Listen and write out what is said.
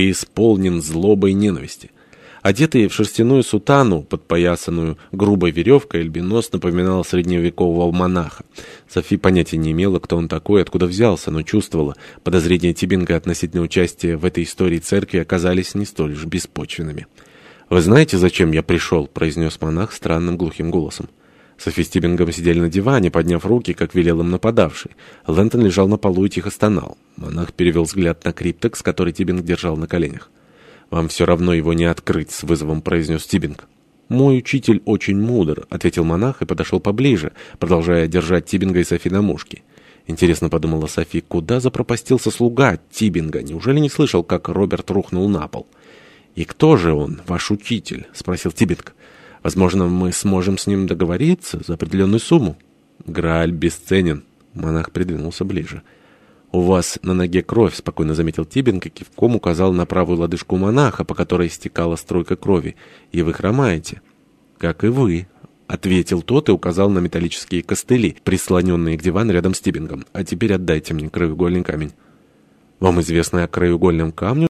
преисполнен злобой и ненависти. Одетый в шерстяную сутану, подпоясанную грубой веревкой, Эльбинос напоминал средневекового монаха. Софи понятия не имела, кто он такой, откуда взялся, но чувствовала, подозрения Тибинга относительно участия в этой истории церкви оказались не столь уж беспочвенными. «Вы знаете, зачем я пришел?» — произнес монах странным глухим голосом. Софи с сидели на диване, подняв руки, как велел им нападавший. Лэнтон лежал на полу и тихо стонал. Монах перевел взгляд на криптекс, который Тибинг держал на коленях. «Вам все равно его не открыть», — с вызовом произнес Тибинг. «Мой учитель очень мудр», — ответил монах и подошел поближе, продолжая держать Тибинга и Софи на мушке. Интересно, подумала Софи, куда запропастился слуга Тибинга? Неужели не слышал, как Роберт рухнул на пол? «И кто же он, ваш учитель?» — спросил Тибинг. «Возможно, мы сможем с ним договориться за определенную сумму». «Грааль бесценен». Монах придвинулся ближе. «У вас на ноге кровь», — спокойно заметил Тибинг и кивком указал на правую лодыжку монаха, по которой стекала струйка крови. «И вы хромаете». «Как и вы», — ответил тот и указал на металлические костыли, прислоненные к дивану рядом с Тибингом. «А теперь отдайте мне краеугольный камень». «Вам известно о краеугольном камне?»